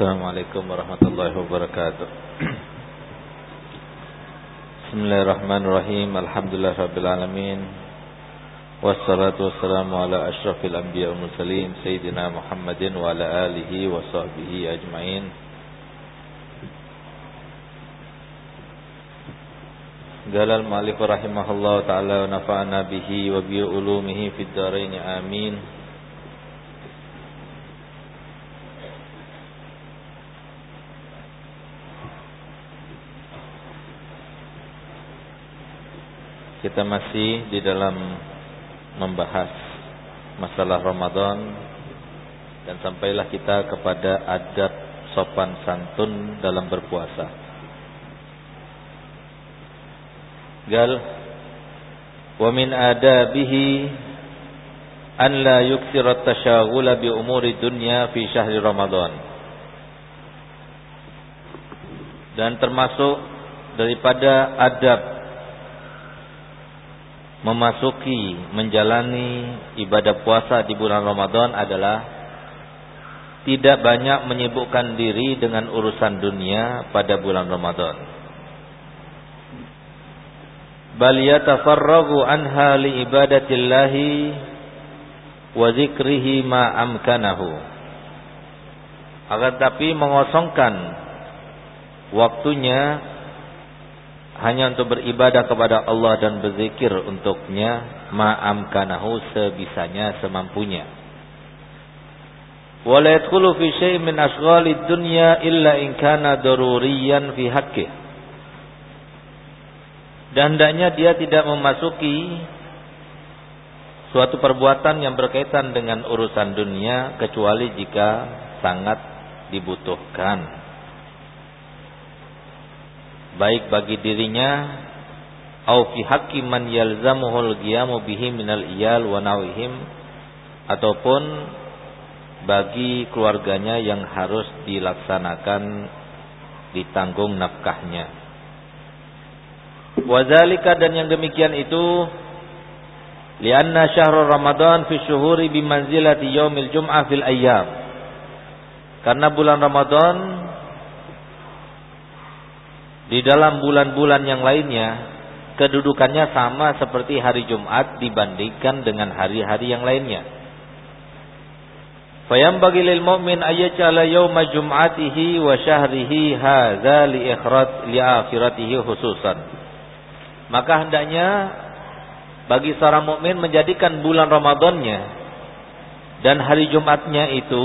Assalamualaikum warahmatullahi wabarakatuh. Bismillahirrahmanirrahim. Alhamdulillah Rabbil Alamin. Wassalatu wassalamu ala ashrafil anbiya wa mursalin Sayyidina Muhammadin wa ala alihi wa sahbihi ajma'in. Galal malik rahimahullah ta'ala wa nafa'ana bihi wa bi ulumihi fid darain amin Kita masih di dalam membahas masalah Ramadan dan sampailah kita kepada adab sopan santun dalam berpuasa. Gal wa min adabihi an la yuksira at-tashaghula bi umuri dunya fi syahri Ramadan. Dan termasuk daripada adab memasuki menjalani ibadah puasa di bulan Ramadan adalah tidak banyak menyibukkan diri dengan urusan dunia pada bulan Ramadan. Bal yatafarragu anha li ibadatillahi wa zikrihi ma amkanahu. Akan tapi mengosongkan waktunya hanya untuk beribadah kepada Allah dan berzikir untuknya ma'amkanahu sebisanya semampunya. Wala yadkhulu fi syai' min ashghalid dunya illa in kana daruriyan fi haqqi dan hendaknya dia tidak memasuki suatu perbuatan yang berkaitan dengan urusan dunia kecuali jika sangat dibutuhkan baik bagi dirinya au fi haqqi man yalzamuhul qiyamu bihi minal iyal wa nawihim ataupun bagi keluarganya yang harus dilaksanakan ditanggung nafkahnya. Wazalika dan yang demikian itu lianna syahrul Ramadan fi syuhuri bimanzilati yaumil jum'ah fil ayyam. Karena bulan Ramadan di dalam bulan-bulan yang lainnya kedudukannya sama seperti hari Jumat dibandingkan dengan hari-hari yang lainnya. Fayambagi lil mu'min ayyajala yawma jum'atihi wa syahrihi hadza li ikhrat li akhiratihi khususan. Maka hendaknya bagi seorang mukmin menjadikan bulan Ramadannya dan hari Jumatnya itu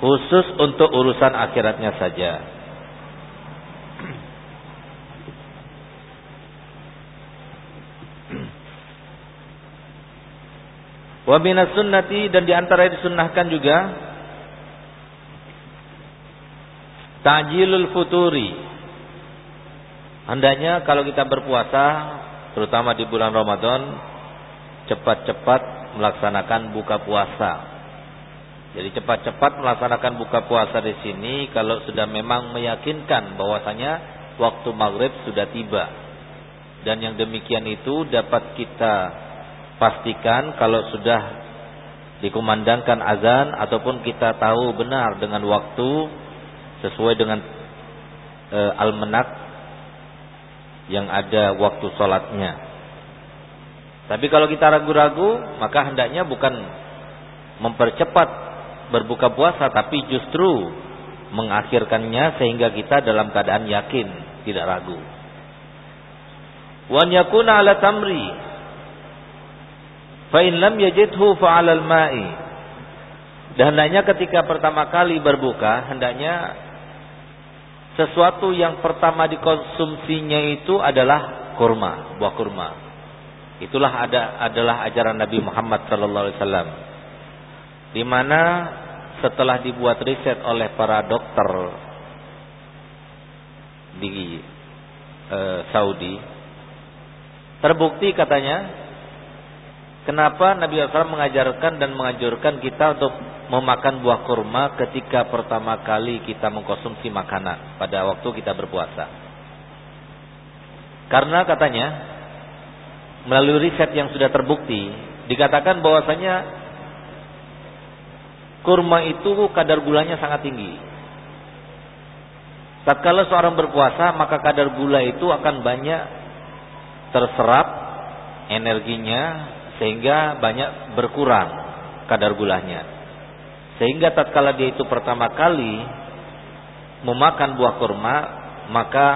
khusus untuk urusan akhiratnya saja. Wa minas sunnati dan di antara disunnahkan juga Ta'jilul futuri. Hendaknya kalau kita berpuasa Terutama di bulan Ramadan Cepat-cepat melaksanakan buka puasa. Jadi cepat-cepat melaksanakan buka puasa di sini Kalau sudah memang meyakinkan bahwasanya Waktu maghrib sudah tiba. Dan yang demikian itu dapat kita pastikan kalau sudah dikumandangkan azan ataupun kita tahu benar dengan waktu sesuai dengan e, almanak yang ada waktu sholatnya. Tapi kalau kita ragu-ragu, maka hendaknya bukan mempercepat berbuka puasa, tapi justru mengakhirkannya sehingga kita dalam keadaan yakin, tidak ragu. Wan yakuna ala tamri Fa in lam yajidhu fa'alal ma'i. Dan hendaknya ketika pertama kali berbuka, hendaknya sesuatu yang pertama dikonsumsinya itu adalah kurma, buah kurma. Itulah ada adalah ajaran Nabi Muhammad sallallahu alaihi wasallam. Di mana setelah dibuat riset oleh para dokter di e, Saudi terbukti katanya Kenapa Nabi SAW mengajarkan dan menganjurkan kita untuk memakan buah kurma ketika pertama kali kita mengkonsumsi makanan pada waktu kita berpuasa? Karena katanya melalui riset yang sudah terbukti dikatakan bahwasanya kurma itu kadar gulanya sangat tinggi. Tatkala seorang berpuasa, maka kadar gula itu akan banyak terserap energinya sehingga banyak berkurang kadar gulanya. Sehingga tatkala dia itu pertama kali memakan buah kurma, maka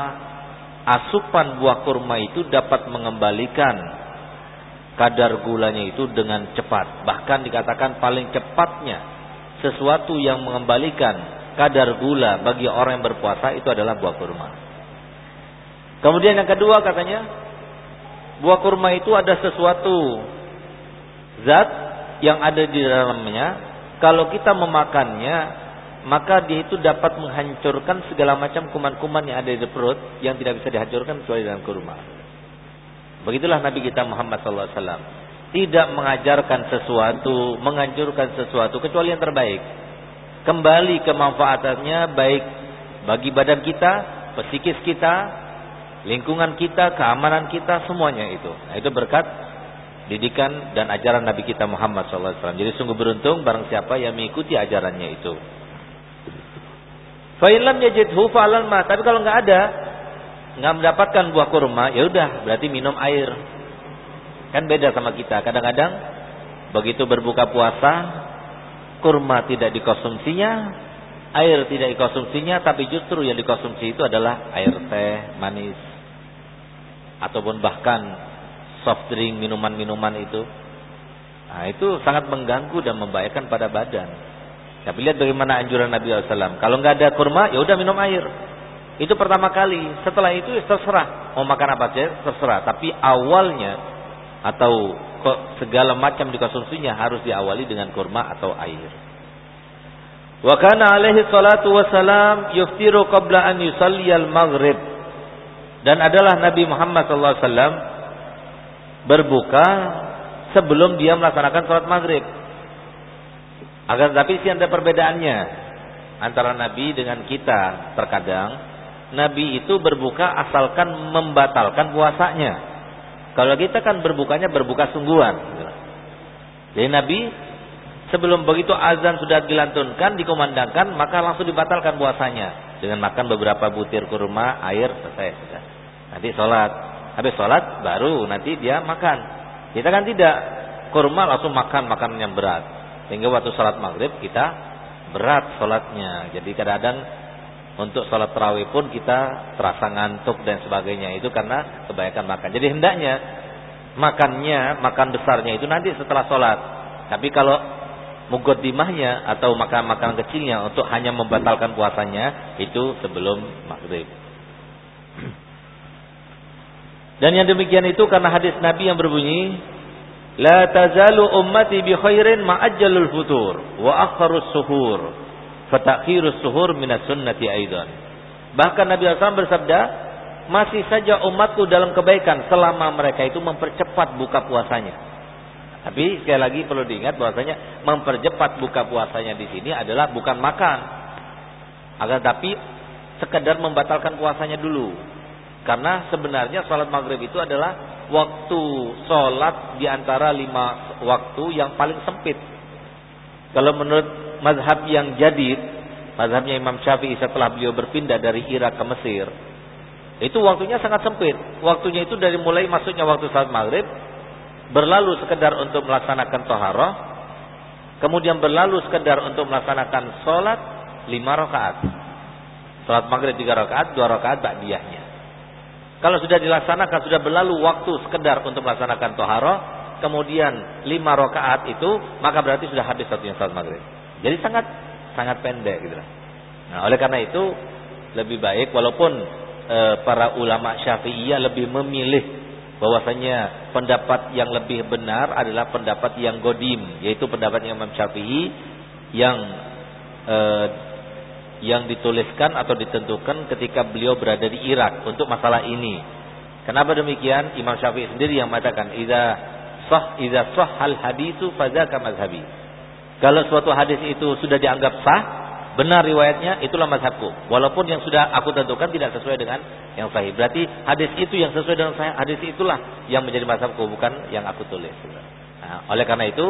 asupan buah kurma itu dapat mengembalikan kadar gulanya itu dengan cepat. Bahkan dikatakan paling cepatnya sesuatu yang mengembalikan kadar gula bagi orang yang berpuasa itu adalah buah kurma. Kemudian yang kedua katanya, buah kurma itu ada sesuatu zat yang ada di dalamnya. Kalau kita memakannya, maka dia itu dapat menghancurkan segala macam kuman-kuman yang ada di perut yang tidak bisa dihancurkan kecuali dalam kurma. Begitulah Nabi kita Muhammad SAW. Tidak mengajarkan sesuatu, menghancurkan sesuatu kecuali yang terbaik kembali kemanfaatannya baik bagi badan kita, psikis kita, lingkungan kita, keamanan kita, semuanya itu. Nah, itu berkat didikan dan ajaran Nabi kita Muhammad SAW. Jadi sungguh beruntung barang siapa yang mengikuti ajarannya itu. Fa'ilam yajidhu fa'alan ma. Tapi kalau nggak ada, nggak mendapatkan buah kurma, ya udah berarti minum air. Kan beda sama kita. Kadang-kadang begitu berbuka puasa, kurma tidak dikonsumsinya, air tidak dikonsumsinya, tapi justru yang dikonsumsi itu adalah air teh manis ataupun bahkan soft drink, minuman-minuman itu. Nah, itu sangat mengganggu dan membahayakan pada badan. Tapi lihat bagaimana anjuran Nabi SAW. Kalau nggak ada kurma, ya udah minum air. Itu pertama kali. Setelah itu ya terserah mau makan apa saja terserah. Tapi awalnya atau segala macam dikonsumsinya harus diawali dengan kurma atau air. Wa kana alaihi salatu wassalam yuftiru qabla an yusalli al-maghrib. Dan adalah Nabi Muhammad sallallahu alaihi wasallam berbuka sebelum dia melaksanakan salat maghrib. Agar tapi sih ada perbedaannya antara Nabi dengan kita. Terkadang Nabi itu berbuka asalkan membatalkan puasanya. Kalau kita kan berbukanya berbuka sungguhan. Jadi Nabi sebelum begitu azan sudah dilantunkan, dikomandangkan, maka langsung dibatalkan puasanya dengan makan beberapa butir kurma, air selesai sudah. Nanti sholat, habis sholat baru nanti dia makan. Kita kan tidak kurma langsung makan makanan yang berat. Sehingga waktu sholat maghrib kita berat sholatnya. Jadi kadang-kadang untuk sholat terawih pun kita terasa ngantuk dan sebagainya. Itu karena kebanyakan makan. Jadi hendaknya makannya, makan besarnya itu nanti setelah sholat. Tapi kalau mugodimahnya atau makan-makan kecilnya untuk hanya membatalkan puasanya itu sebelum maghrib. Dan yang demikian itu karena hadis Nabi yang berbunyi La tazalu ummati bi khairin ma'ajjalul futur wa akharus suhur fatakhirus suhur minas sunnati aidan. Bahkan Nabi SAW bersabda, masih saja umatku dalam kebaikan selama mereka itu mempercepat buka puasanya. Tapi sekali lagi perlu diingat bahwasanya mempercepat buka puasanya di sini adalah bukan makan. Agar tapi sekedar membatalkan puasanya dulu. Karena sebenarnya sholat maghrib itu adalah waktu sholat di antara lima waktu yang paling sempit. Kalau menurut mazhab yang jadid, mazhabnya Imam Syafi'i setelah beliau berpindah dari Irak ke Mesir, itu waktunya sangat sempit. Waktunya itu dari mulai masuknya waktu saat maghrib, berlalu sekedar untuk melaksanakan toharoh, kemudian berlalu sekedar untuk melaksanakan sholat lima rakaat. Sholat maghrib tiga rakaat, dua rakaat ba'diyahnya. Kalau sudah dilaksanakan, sudah berlalu waktu sekedar untuk melaksanakan toharoh, kemudian lima rakaat itu, maka berarti sudah habis satunya sholat maghrib. Jadi sangat sangat pendek gitu. Nah, oleh karena itu lebih baik walaupun e, para ulama Syafi'iyah lebih memilih bahwasanya pendapat yang lebih benar adalah pendapat yang godim, yaitu pendapat Imam Syafi'i yang e, yang dituliskan atau ditentukan ketika beliau berada di Irak untuk masalah ini. Kenapa demikian? Imam Syafi'i sendiri yang mengatakan, "Idza sah idza sahhal hadisu fadzaka mazhabi." Kalau suatu hadis itu sudah dianggap sah, benar riwayatnya, itulah mazhabku. Walaupun yang sudah aku tentukan tidak sesuai dengan yang sahih. Berarti hadis itu yang sesuai dengan sahih, hadis itulah yang menjadi mazhabku, bukan yang aku tulis. Nah, oleh karena itu,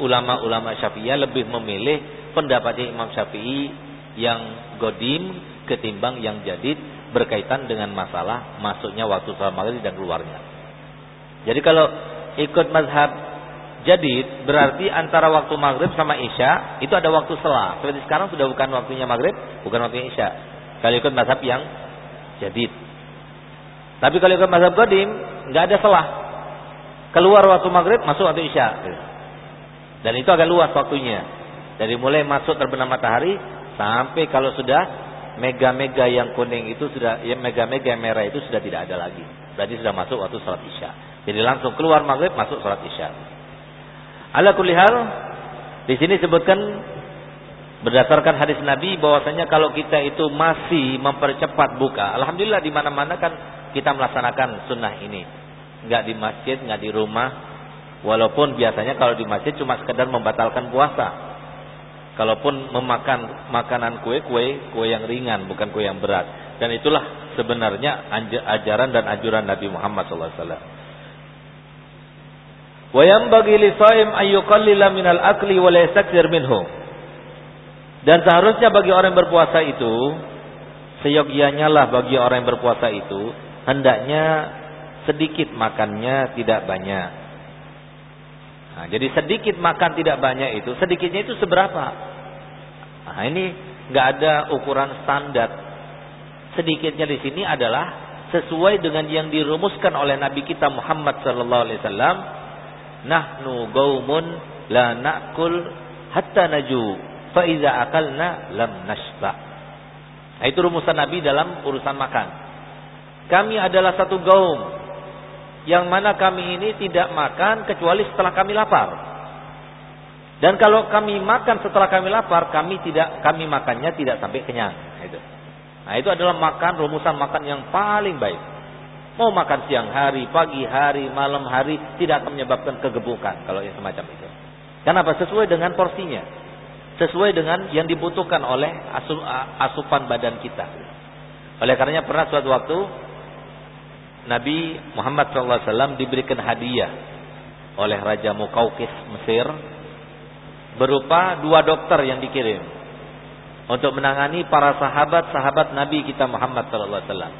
ulama-ulama uh, Syafi'iyah lebih memilih pendapatnya Imam Syafi'i yang godim ketimbang yang jadid berkaitan dengan masalah masuknya waktu salat maghrib dan keluarnya. Jadi kalau ikut mazhab jadid berarti antara waktu maghrib sama isya itu ada waktu selah. Seperti sekarang sudah bukan waktunya maghrib, bukan waktunya isya. Kalau ikut mazhab yang jadid. Tapi kalau ikut mazhab godim nggak ada selah. Keluar waktu maghrib, masuk waktu isya. Dan itu agak luas waktunya. Dari mulai masuk terbenam matahari sampai kalau sudah mega-mega yang kuning itu sudah ya mega-mega yang merah itu sudah tidak ada lagi. Berarti sudah masuk waktu salat Isya. Jadi langsung keluar maghrib masuk salat Isya. Ala kulli hal di sini sebutkan berdasarkan hadis Nabi bahwasanya kalau kita itu masih mempercepat buka, alhamdulillah di mana-mana kan kita melaksanakan sunnah ini. Enggak di masjid, enggak di rumah. Walaupun biasanya kalau di masjid cuma sekedar membatalkan puasa. Kalaupun memakan makanan kue-kue, kue yang ringan, bukan kue yang berat. Dan itulah sebenarnya ajaran dan anjuran Nabi Muhammad SAW. Wa yanbaghi li shaim ay yuqallila minal akli wa la minhu. Dan seharusnya bagi orang yang berpuasa itu, seyogianya lah bagi orang yang berpuasa itu, hendaknya sedikit makannya tidak banyak. Nah, jadi sedikit makan tidak banyak itu, sedikitnya itu seberapa? Nah, ini nggak ada ukuran standar. Sedikitnya di sini adalah sesuai dengan yang dirumuskan oleh Nabi kita Muhammad sallallahu alaihi wasallam, nahnu gaumun la na'kul hatta naju, fa iza akalna lam nashba. Nah, itu rumusan Nabi dalam urusan makan. Kami adalah satu gaum yang mana kami ini tidak makan kecuali setelah kami lapar. Dan kalau kami makan setelah kami lapar, kami tidak kami makannya tidak sampai kenyang. Itu. Nah itu adalah makan rumusan makan yang paling baik. Mau makan siang hari, pagi hari, malam hari tidak akan menyebabkan kegebukan kalau yang semacam itu. Kenapa? Sesuai dengan porsinya. Sesuai dengan yang dibutuhkan oleh asupan badan kita. Oleh karenanya pernah suatu waktu Nabi Muhammad SAW diberikan hadiah oleh Raja Mukaukis Mesir berupa dua dokter yang dikirim untuk menangani para sahabat-sahabat Nabi kita Muhammad SAW.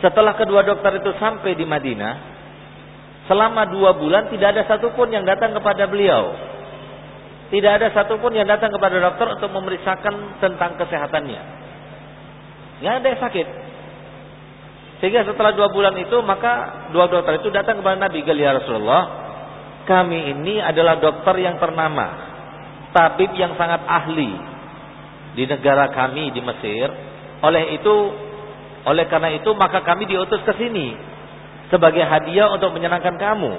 Setelah kedua dokter itu sampai di Madinah, selama dua bulan tidak ada satupun yang datang kepada beliau. Tidak ada satupun yang datang kepada dokter untuk memeriksakan tentang kesehatannya. Tidak ada yang sakit. Sehingga setelah dua bulan itu maka dua dokter itu datang kepada Nabi ya Rasulullah. Kami ini adalah dokter yang ternama, tabib yang sangat ahli di negara kami di Mesir. Oleh itu, oleh karena itu maka kami diutus ke sini sebagai hadiah untuk menyenangkan kamu.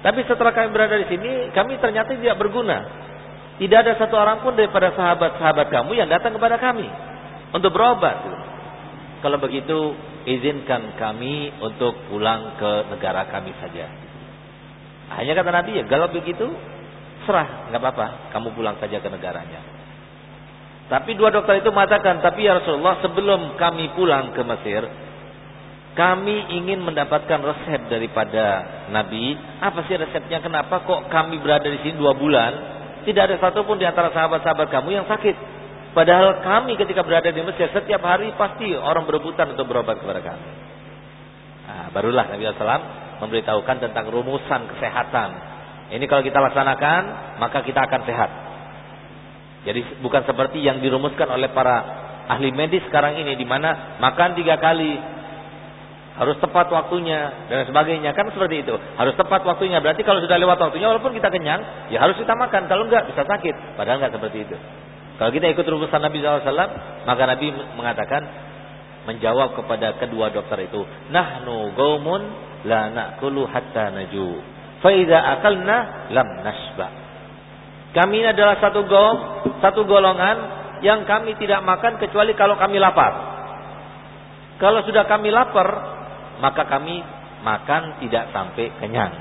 Tapi setelah kami berada di sini, kami ternyata tidak berguna. Tidak ada satu orang pun daripada sahabat-sahabat kamu yang datang kepada kami untuk berobat. Kalau begitu, izinkan kami untuk pulang ke negara kami saja. Hanya kata Nabi ya, kalau begitu serah, nggak apa-apa, kamu pulang saja ke negaranya. Tapi dua dokter itu mengatakan, tapi ya Rasulullah sebelum kami pulang ke Mesir, kami ingin mendapatkan resep daripada Nabi. Apa sih resepnya? Kenapa kok kami berada di sini dua bulan? Tidak ada satupun di antara sahabat-sahabat kamu yang sakit. Padahal kami ketika berada di Mesir setiap hari pasti orang berebutan untuk berobat kepada kami. Nah, barulah Nabi SAW memberitahukan tentang rumusan kesehatan. Ini kalau kita laksanakan maka kita akan sehat. Jadi bukan seperti yang dirumuskan oleh para ahli medis sekarang ini di mana makan tiga kali harus tepat waktunya dan sebagainya kan seperti itu harus tepat waktunya berarti kalau sudah lewat waktunya walaupun kita kenyang ya harus kita makan kalau enggak bisa sakit padahal enggak seperti itu kalau kita ikut rumusan Nabi SAW, maka Nabi mengatakan menjawab kepada kedua dokter itu, nahnu gaumun la na'kulu hatta naju. Fa idza akalna lam nasba. Kami adalah satu gaum, satu golongan yang kami tidak makan kecuali kalau kami lapar. Kalau sudah kami lapar, maka kami makan tidak sampai kenyang.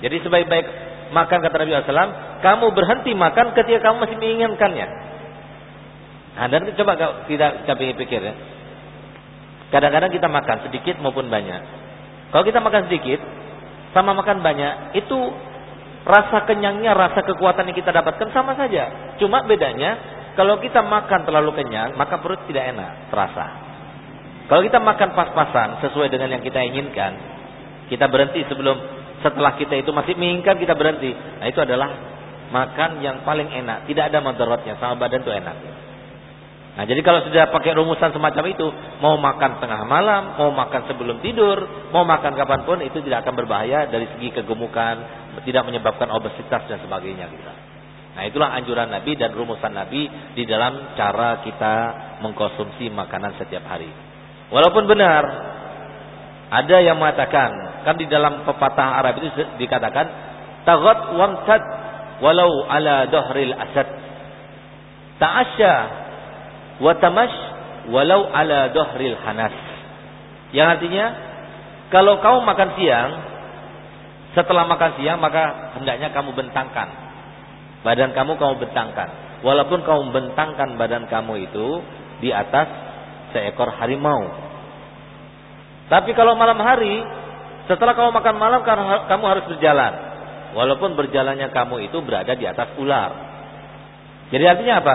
Jadi sebaik-baik makan kata Nabi SAW, kamu berhenti makan ketika kamu masih menginginkannya. Nah, dan coba tidak capek pikir ya. Kadang-kadang kita makan sedikit maupun banyak. Kalau kita makan sedikit sama makan banyak, itu rasa kenyangnya, rasa kekuatan yang kita dapatkan sama saja. Cuma bedanya kalau kita makan terlalu kenyang, maka perut tidak enak, terasa. Kalau kita makan pas-pasan sesuai dengan yang kita inginkan, kita berhenti sebelum setelah kita itu masih menginginkan kita berhenti. Nah, itu adalah makan yang paling enak, tidak ada madaratnya sama badan itu enak. Nah, jadi kalau sudah pakai rumusan semacam itu, mau makan tengah malam, mau makan sebelum tidur, mau makan kapan pun, itu tidak akan berbahaya dari segi kegemukan, tidak menyebabkan obesitas dan sebagainya. Gitu. Nah, itulah anjuran Nabi dan rumusan Nabi di dalam cara kita mengkonsumsi makanan setiap hari. Walaupun benar, ada yang mengatakan, kan di dalam pepatah Arab itu dikatakan, tagot wamtad walau ala dohril asad. Ta'asya watamash walau ala dohril hanas. Yang artinya kalau kau makan siang setelah makan siang maka hendaknya kamu bentangkan badan kamu kamu bentangkan. Walaupun kamu bentangkan badan kamu itu di atas seekor harimau. Tapi kalau malam hari setelah kamu makan malam kamu harus berjalan. Walaupun berjalannya kamu itu berada di atas ular. Jadi artinya apa?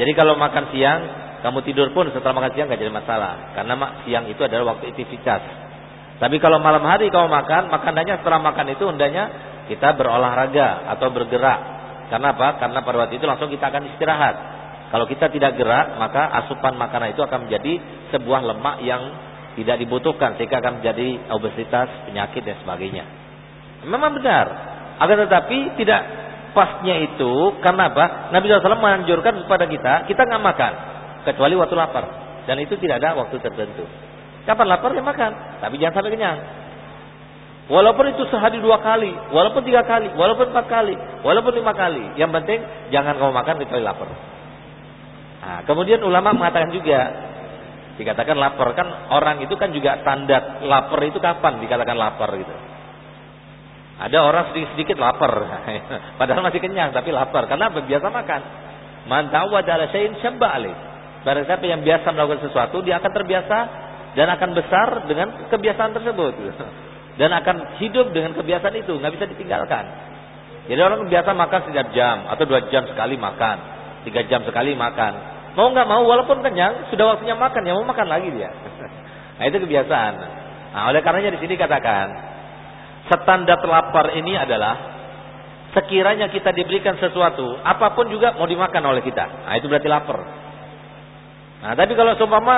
Jadi kalau makan siang, kamu tidur pun setelah makan siang gak jadi masalah. Karena siang itu adalah waktu aktivitas. Tapi kalau malam hari kamu makan, makanannya setelah makan itu hendaknya kita berolahraga atau bergerak. Karena apa? Karena pada waktu itu langsung kita akan istirahat. Kalau kita tidak gerak, maka asupan makanan itu akan menjadi sebuah lemak yang tidak dibutuhkan sehingga akan menjadi obesitas, penyakit dan sebagainya. Memang benar. Akan tetapi tidak pasnya itu karena apa? Nabi SAW menganjurkan kepada kita, kita nggak makan kecuali waktu lapar. Dan itu tidak ada waktu tertentu. Kapan lapar ya makan, tapi jangan sampai kenyang. Walaupun itu sehari dua kali, walaupun tiga kali, walaupun empat kali, walaupun lima kali. Yang penting jangan kamu makan kecuali lapar. Nah, kemudian ulama mengatakan juga, dikatakan lapar kan orang itu kan juga standar lapar itu kapan dikatakan lapar gitu. Ada orang sedikit-sedikit lapar. Padahal masih kenyang tapi lapar. Karena biasa makan. Man ta'awwada ala syai'in syabba alaih. Barang siapa yang biasa melakukan sesuatu, dia akan terbiasa dan akan besar dengan kebiasaan tersebut. Dan akan hidup dengan kebiasaan itu, nggak bisa ditinggalkan. Jadi orang biasa makan setiap jam atau dua jam sekali makan, tiga jam sekali makan. Mau nggak mau, walaupun kenyang, sudah waktunya makan, ya mau makan lagi dia. Nah itu kebiasaan. Nah oleh karenanya di sini katakan, standar lapar ini adalah sekiranya kita diberikan sesuatu, apa pun juga mau dimakan oleh kita. Nah, itu berarti lapar. Nah, tapi kalau seumpama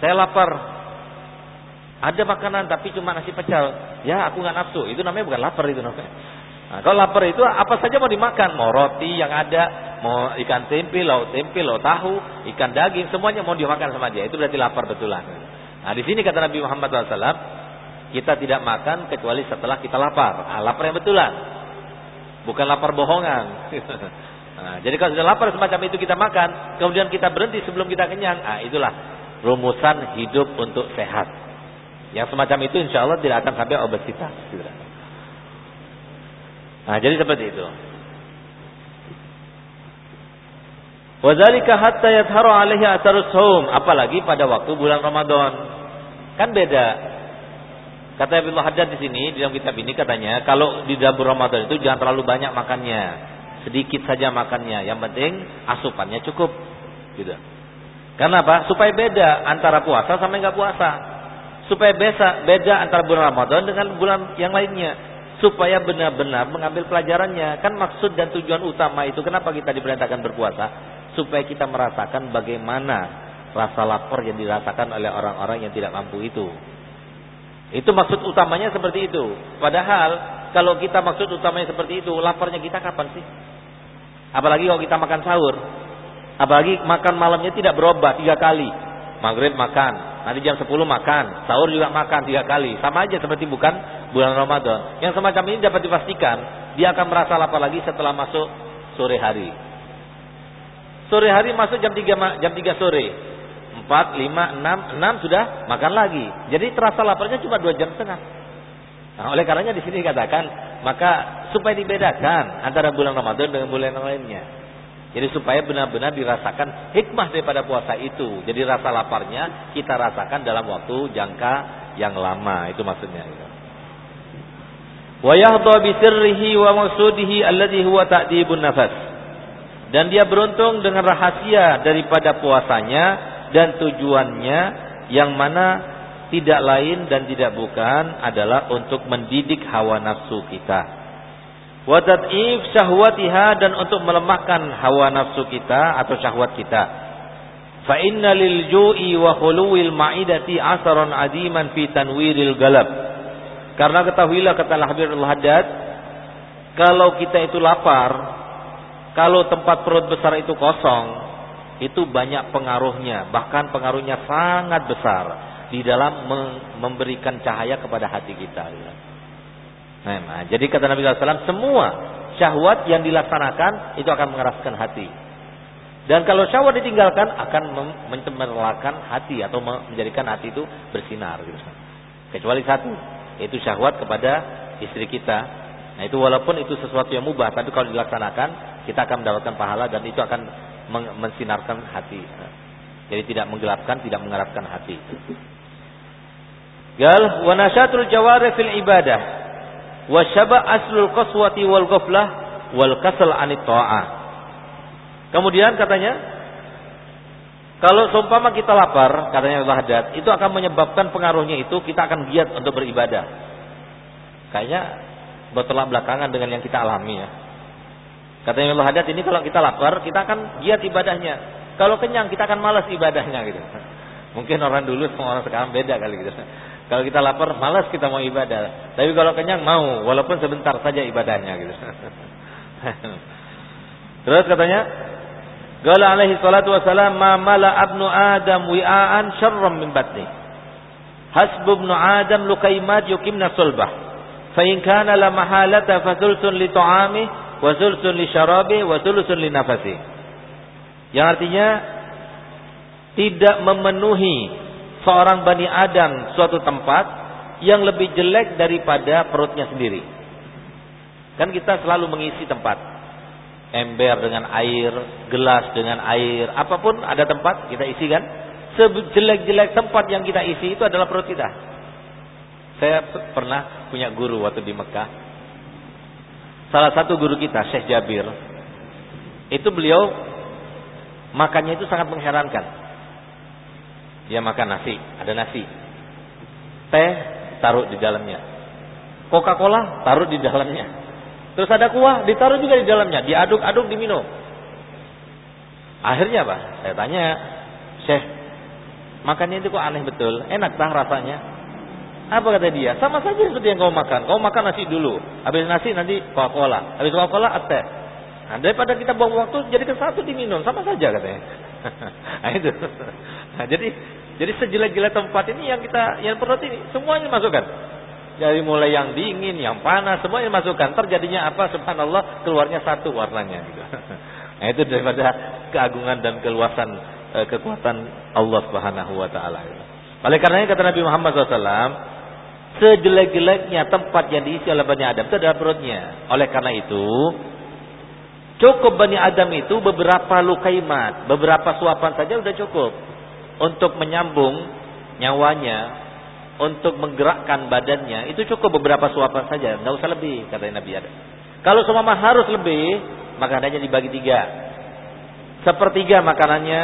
saya lapar, ada makanan tapi cuma nasi pecel, ya aku nggak nafsu, itu namanya bukan lapar itu namanya. Nah, kalau lapar itu apa saja mau dimakan, mau roti yang ada, mau ikan tempe, lauk tempe, lauk tahu, ikan daging, semuanya mau dimakan sama dia. Itu berarti lapar betulan. Nah, di sini kata Nabi Muhammad SAW, kita tidak makan kecuali setelah kita lapar. Nah, lapar yang betulan. Bukan lapar bohongan. nah, jadi kalau sudah lapar semacam itu kita makan, kemudian kita berhenti sebelum kita kenyang. Nah, itulah rumusan hidup untuk sehat. Yang semacam itu insya Allah tidak akan sampai obesitas. Nah, jadi seperti itu. Wadzalika hatta yatharu alaihi atharus apalagi pada waktu bulan Ramadan. Kan beda Kata Abdullah Haddad di sini di dalam kitab ini katanya kalau di dalam Ramadan itu jangan terlalu banyak makannya, sedikit saja makannya. Yang penting asupannya cukup, gitu. Karena apa? Supaya beda antara puasa sama nggak puasa. Supaya beda beda antara bulan Ramadan dengan bulan yang lainnya. Supaya benar-benar mengambil pelajarannya. Kan maksud dan tujuan utama itu kenapa kita diperintahkan berpuasa? Supaya kita merasakan bagaimana rasa lapar yang dirasakan oleh orang-orang yang tidak mampu itu. Itu maksud utamanya seperti itu. Padahal kalau kita maksud utamanya seperti itu, laparnya kita kapan sih? Apalagi kalau kita makan sahur. Apalagi makan malamnya tidak berubah tiga kali. Maghrib makan, nanti jam 10 makan, sahur juga makan tiga kali. Sama aja seperti bukan bulan Ramadan. Yang semacam ini dapat dipastikan, dia akan merasa lapar lagi setelah masuk sore hari. Sore hari masuk jam 3 jam 3 sore. 4, 5, 6, 6 sudah makan lagi. Jadi terasa laparnya cuma 2 jam setengah. Nah, oleh karenanya di sini dikatakan, maka supaya dibedakan antara bulan Ramadan dengan bulan yang lainnya. Jadi supaya benar-benar dirasakan hikmah daripada puasa itu. Jadi rasa laparnya kita rasakan dalam waktu jangka yang lama. Itu maksudnya. Wa yahdha bi sirrihi wa maqsudihi alladhi huwa ta'dibun nafas. Dan dia beruntung dengan rahasia daripada puasanya dan tujuannya yang mana tidak lain dan tidak bukan adalah untuk mendidik hawa nafsu kita. Wa tad'if syahwatiha dan untuk melemahkan hawa nafsu kita atau syahwat kita. Fa inna lil ju'i wa khuluwil ma'idati asaran adiman fi tanwiril galab. Karena ketahuilah kata Habibul Haddad, kalau kita itu lapar, kalau tempat perut besar itu kosong, itu banyak pengaruhnya, bahkan pengaruhnya sangat besar di dalam memberikan cahaya kepada hati kita. Nah, jadi kata Nabi SAW, semua syahwat yang dilaksanakan itu akan mengeraskan hati. Dan kalau syahwat ditinggalkan akan mencemerlakan hati atau menjadikan hati itu bersinar. Gitu. Kecuali satu, yaitu syahwat kepada istri kita. Nah itu walaupun itu sesuatu yang mubah, tapi kalau dilaksanakan kita akan mendapatkan pahala dan itu akan mensinarkan hati. Jadi tidak menggelapkan, tidak mengeraskan hati. Gal wa nashatul jawari fil ibadah wa syaba aslul qaswati wal ghaflah wal kasal anit ta'ah. Kemudian katanya kalau seumpama kita lapar, katanya Haddad, itu akan menyebabkan pengaruhnya itu kita akan giat untuk beribadah. Kayaknya bertolak belakangan dengan yang kita alami ya. Katanya Allah Haddad ini kalau kita lapar, kita akan giat ibadahnya. Kalau kenyang, kita akan malas ibadahnya gitu. Mungkin orang dulu sama orang sekarang beda kali gitu. Kalau kita lapar, malas kita mau ibadah. Tapi kalau kenyang mau, walaupun sebentar saja ibadahnya gitu. Terus katanya, Gala alaihi salatu wassalam, "Ma mala abnu Adam wi'an syarram min batni." Hasbu ibnu Adam lukaimat yukimna sulbah. Fa in kana la mahalata fa thulthun li ta'ami wa thulthun li syarabi wa nafasi. Yang artinya tidak memenuhi seorang Bani Adam suatu tempat yang lebih jelek daripada perutnya sendiri. Kan kita selalu mengisi tempat. Ember dengan air, gelas dengan air, apa pun ada tempat kita isi kan. Sejelek-jelek tempat yang kita isi itu adalah perut kita. Saya pernah punya guru waktu di Mekah. Salah satu guru kita, Syekh Jabir. Itu beliau makannya itu sangat mengherankan. Dia makan nasi, ada nasi. Teh taruh di dalamnya. Coca-Cola taruh di dalamnya. Terus ada kuah ditaruh juga di dalamnya, diaduk-aduk diminum. Akhirnya apa? Saya tanya, Syekh, makannya itu kok aneh betul? Enak tah rasanya? Apa kata dia? Sama saja seperti yang kau makan. Kau makan nasi dulu. Habis nasi nanti Coca-Cola. Habis Coca-Cola teh. Nah, daripada kita buang waktu jadi ke satu diminum sama saja katanya. nah itu. Nah, jadi jadi sejelek-jelek tempat ini yang kita yang perut ini semuanya masukkan. Dari mulai yang dingin, yang panas, semuanya masukkan. Terjadinya apa? Subhanallah, keluarnya satu warnanya gitu. Nah, itu daripada keagungan dan keluasan eh, kekuatan Allah Subhanahu wa taala. Oleh karenanya kata Nabi Muhammad SAW, sejelek-jeleknya tempat yang diisi oleh Bani Adam itu adalah perutnya. Oleh karena itu, cukup Bani Adam itu beberapa lukaimat, beberapa suapan saja sudah cukup untuk menyambung nyawanya, untuk menggerakkan badannya, itu cukup beberapa suapan saja, nggak usah lebih, kata Nabi Adam. Kalau semua harus lebih, maka hanya dibagi tiga. Sepertiga makanannya,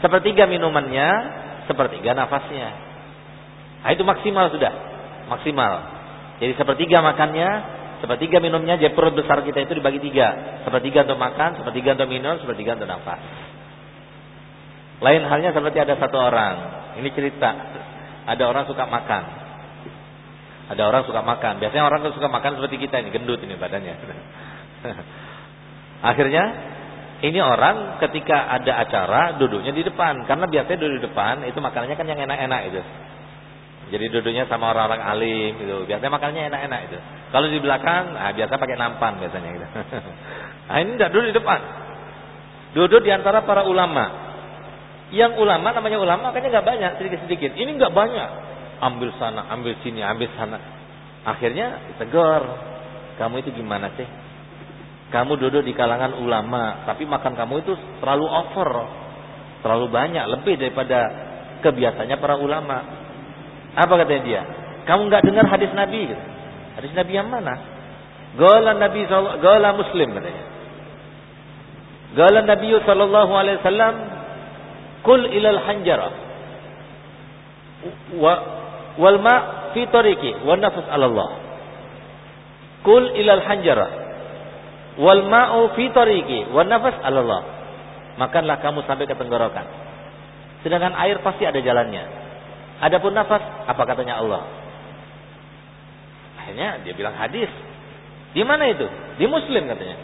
sepertiga minumannya, sepertiga nafasnya. Nah, itu maksimal sudah, maksimal. Jadi sepertiga makannya, sepertiga minumnya, jadi perut besar kita itu dibagi tiga. Sepertiga untuk makan, sepertiga untuk minum, sepertiga untuk nafas. Lain halnya seperti ada satu orang. Ini cerita. Ada orang suka makan. Ada orang suka makan. Biasanya orang suka makan seperti kita ini, gendut ini badannya. Akhirnya ini orang ketika ada acara duduknya di depan karena biasanya duduk di depan itu makanannya kan yang enak-enak itu. Jadi duduknya sama orang-orang alim gitu. Biasanya makannya enak-enak itu. Kalau di belakang, nah biasa pakai nampan biasanya gitu. Nah ini tidak duduk di depan. Duduk di antara para ulama. Yang ulama namanya ulama makanya nggak banyak sedikit-sedikit. Ini nggak banyak. Ambil sana, ambil sini, ambil sana. Akhirnya tegur. Kamu itu gimana sih? Kamu duduk di kalangan ulama, tapi makan kamu itu terlalu over, terlalu banyak, lebih daripada kebiasaannya para ulama. Apa katanya dia? Kamu nggak dengar hadis Nabi? Hadis Nabi yang mana? Gola Nabi, gola Muslim katanya. Qala Nabi sallallahu alaihi wasallam, "Kul ilal hanjara." Wa wal ma fi tariqi wa nafas 'ala Allah. Kul ilal hanjara. Wal ma'u fi tariqi wa nafas 'ala Allah. Makanlah kamu sampai ke tenggorokan. Sedangkan air pasti ada jalannya. Adapun nafas, apa katanya Allah? Akhirnya dia bilang hadis. Di mana itu? Di Muslim katanya.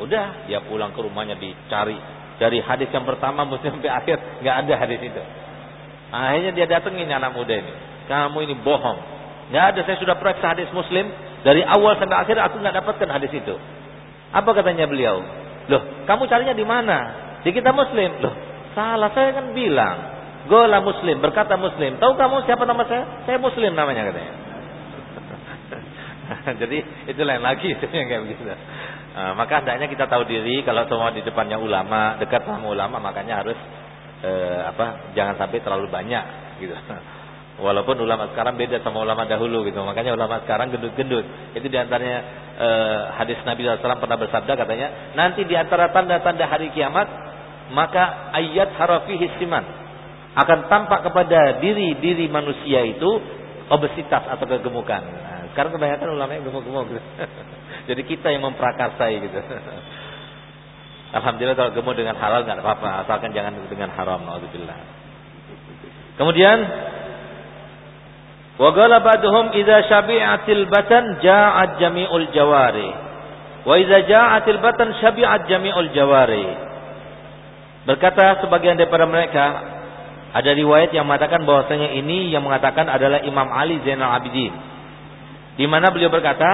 Udah, dia pulang ke rumahnya dicari dari hadis yang pertama Muslim sampai akhir nggak ada hadis itu. Akhirnya dia datengin anak muda ini. Kamu ini bohong. Nggak ada. Saya sudah periksa hadis Muslim dari awal sampai akhir aku nggak dapatkan hadis itu. Apa katanya beliau? Loh, kamu carinya di mana? Di kita Muslim. Loh, salah. Saya kan bilang, gola Muslim, berkata Muslim. Tahu kamu siapa nama saya? Saya Muslim namanya katanya. Jadi itu lain lagi itu yang kayak begitu. Uh, maka hendaknya kita tahu diri kalau semua di depannya ulama, dekat sama ulama, makanya harus uh, apa? Jangan sampai terlalu banyak gitu. Walaupun ulama sekarang beda sama ulama dahulu gitu. Makanya ulama sekarang gendut-gendut. Itu di antaranya uh, hadis Nabi SAW pernah bersabda katanya, nanti di antara tanda-tanda hari kiamat, maka ayat harafi siman akan tampak kepada diri-diri manusia itu obesitas atau kegemukan. Nah, sekarang kebanyakan ulama yang gemuk-gemuk. Jadi kita yang memprakarsai gitu. Alhamdulillah kalau gemuk dengan halal nggak apa-apa, asalkan jangan dengan haram. Alhamdulillah. Kemudian Wa qala ba'dhum idza syabi'atil batan ja'at jami'ul jawari. Wa idza ja'atil batan syabi'at jami'ul jawari. Berkata sebagian daripada mereka ada riwayat yang mengatakan bahwasanya ini yang mengatakan adalah Imam Ali Zainal Abidin. Di mana beliau berkata,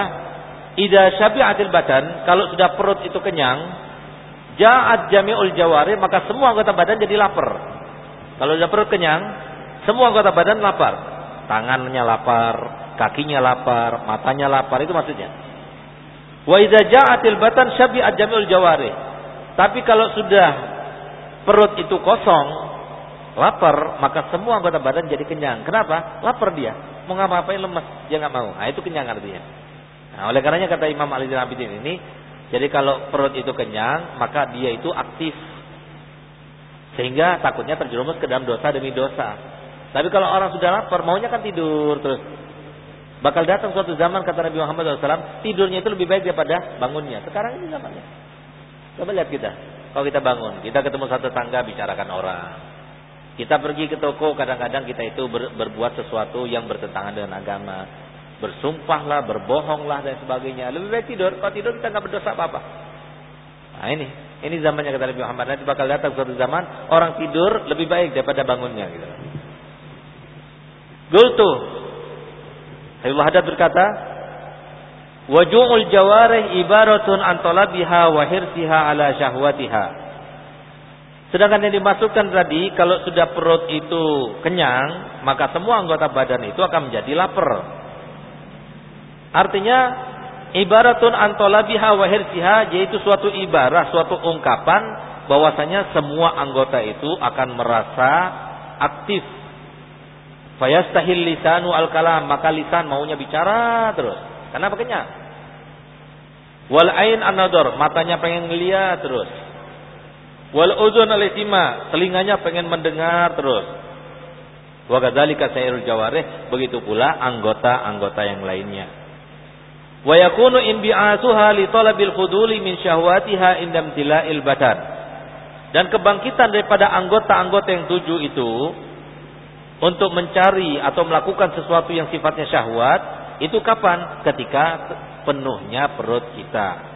"Idza syabi'atil batan, kalau sudah perut itu kenyang, ja'at jami'ul jawari, maka semua anggota badan jadi lapar. Kalau sudah perut kenyang, semua anggota badan lapar tangannya lapar, kakinya lapar, matanya lapar, itu maksudnya. Wa idza ja'atil batan syabi'at jami'ul jawari. Tapi kalau sudah perut itu kosong, lapar, maka semua anggota badan jadi kenyang. Kenapa? Lapar dia. Mau ngapa-ngapain lemas, dia nggak mau. Nah, itu kenyang artinya. Nah, oleh karenanya kata Imam Ali bin Abidin ini, jadi kalau perut itu kenyang, maka dia itu aktif. Sehingga takutnya terjerumus ke dalam dosa demi dosa. Tapi kalau orang sudah lapar, maunya kan tidur terus. Bakal datang suatu zaman kata Nabi Muhammad SAW, tidurnya itu lebih baik daripada bangunnya. Sekarang ini zamannya. Coba lihat kita. Kalau kita bangun, kita ketemu satu tangga bicarakan orang. Kita pergi ke toko, kadang-kadang kita itu ber, berbuat sesuatu yang bertentangan dengan agama. Bersumpahlah, berbohonglah dan sebagainya. Lebih baik tidur. Kalau tidur kita nggak berdosa apa-apa. Nah ini, ini zamannya kata Nabi Muhammad. Nanti bakal datang suatu zaman orang tidur lebih baik daripada bangunnya gitu. Gultu. Habibullah Haddad berkata, Waju'ul jawarih ibaratun an talabiha wa hirsiha ala syahwatiha. Sedangkan yang dimasukkan tadi, kalau sudah perut itu kenyang, maka semua anggota badan itu akan menjadi lapar. Artinya, ibaratun antolabiha wa hirsiha, yaitu suatu ibarat, suatu ungkapan, bahwasanya semua anggota itu akan merasa aktif Fayastahil lisanu al-kalam, maka lisan maunya bicara terus. Kenapa kenyang? Wal ain an matanya pengen ngeliat terus. Wal uzun al telinganya pengen mendengar terus. Wa kadzalika sairul jawarih, begitu pula anggota-anggota yang lainnya. Wa yakunu inbi'asuha li talabil khuduli min syahwatiha indam tila'il badan. Dan kebangkitan daripada anggota-anggota yang tujuh itu untuk mencari atau melakukan sesuatu yang sifatnya syahwat itu kapan? Ketika penuhnya perut kita.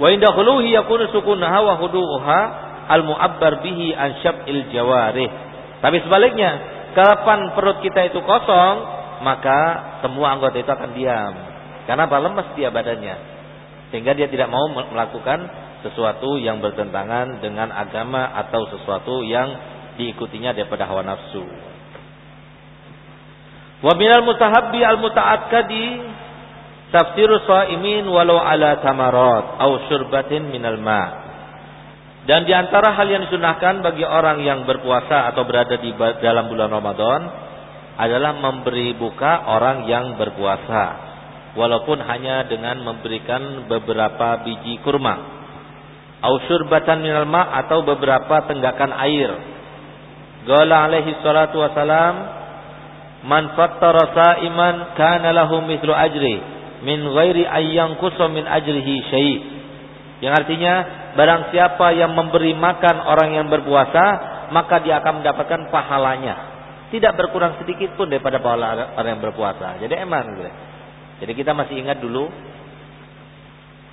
Wa inda khuluhi yakunu sukunaha wa huduha al mu'abbar bihi an syab'il jawarih. Tapi sebaliknya, kapan perut kita itu kosong, maka semua anggota itu akan diam. Karena apa? Lemas dia badannya. Sehingga dia tidak mau melakukan sesuatu yang bertentangan dengan agama atau sesuatu yang diikutinya daripada hawa nafsu. Wa minal mutahabbi al muta'akkadi tafsiru shaimin walau ala tamarat au syurbatin minal ma. Dan di antara hal yang disunahkan bagi orang yang berpuasa atau berada di dalam bulan Ramadan adalah memberi buka orang yang berpuasa walaupun hanya dengan memberikan beberapa biji kurma au syurbatan minal ma atau beberapa tenggakan air. Qala alaihi salatu wasalam man fattara sa'iman kana lahu mithlu ajri min ghairi ayyang min ajrihi syai. Yang artinya barang siapa yang memberi makan orang yang berpuasa maka dia akan mendapatkan pahalanya. Tidak berkurang sedikit pun daripada pahala orang yang berpuasa. Jadi eman gitu. Jadi kita masih ingat dulu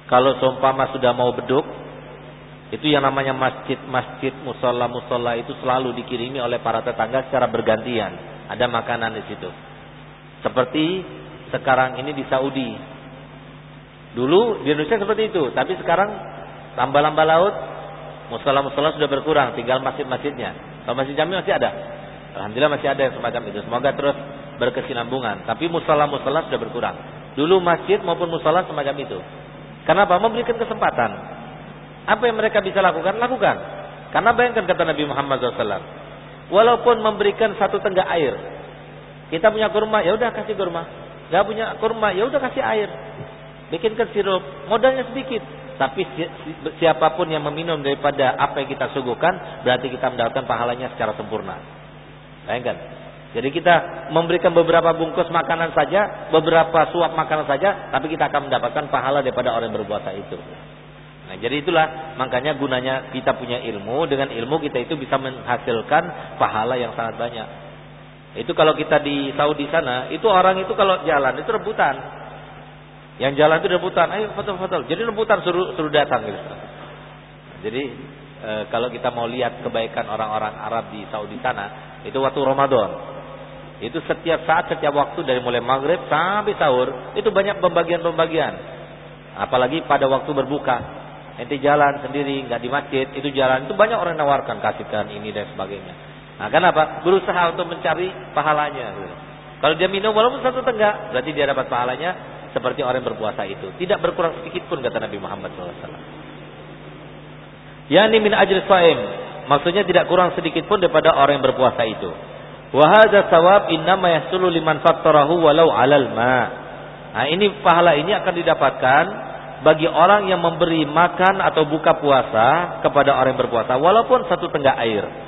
kalau seumpama sudah mau beduk itu yang namanya masjid-masjid musola-musola itu selalu dikirimi oleh para tetangga secara bergantian. Ada makanan di situ. Seperti sekarang ini di Saudi. Dulu di Indonesia seperti itu, tapi sekarang tambah-lambah laut musola-musola sudah berkurang, tinggal masjid-masjidnya. Kalau masjid jami masih ada. Alhamdulillah masih ada yang semacam itu. Semoga terus berkesinambungan. Tapi musola-musola sudah berkurang. Dulu masjid maupun musola semacam itu. Kenapa? Memberikan kesempatan apa yang mereka bisa lakukan? Lakukan. Karena bayangkan kata Nabi Muhammad SAW. Walaupun memberikan satu tenggak air. Kita punya kurma, ya udah kasih kurma. Gak punya kurma, ya udah kasih air. Bikinkan sirup, modalnya sedikit. Tapi siapa pun yang meminum daripada apa yang kita suguhkan, berarti kita mendapatkan pahalanya secara sempurna. Bayangkan. Jadi kita memberikan beberapa bungkus makanan saja, beberapa suap makanan saja, tapi kita akan mendapatkan pahala daripada orang yang berbuat itu. Nah, jadi itulah makanya gunanya kita punya ilmu, dengan ilmu kita itu bisa menghasilkan pahala yang sangat banyak. Itu kalau kita di Saudi sana, itu orang itu kalau jalan itu rebutan. Yang jalan itu rebutan, ayo foto-foto. Jadi rebutan suruh suruh datang gitu. jadi e, kalau kita mau lihat kebaikan orang-orang Arab di Saudi sana, itu waktu Ramadan. Itu setiap saat, setiap waktu dari mulai maghrib sampai sahur, itu banyak pembagian-pembagian. Apalagi pada waktu berbuka, Ente jalan sendiri, nggak di masjid, itu jalan itu banyak orang nawarkan kasihkan ini dan sebagainya. Nah, kenapa? Berusaha untuk mencari pahalanya. Kalau dia minum walaupun satu tenggak, berarti dia dapat pahalanya seperti orang yang berpuasa itu. Tidak berkurang sedikit pun kata Nabi Muhammad SAW. Yani min ajri saim. Maksudnya tidak kurang sedikit pun daripada orang yang berpuasa itu. Wahada sawab innama yahsulu liman fattarahu walau alal ma. Nah, ini pahala ini akan didapatkan bagi orang yang memberi makan atau buka puasa kepada orang yang berpuasa walaupun satu tenggak air.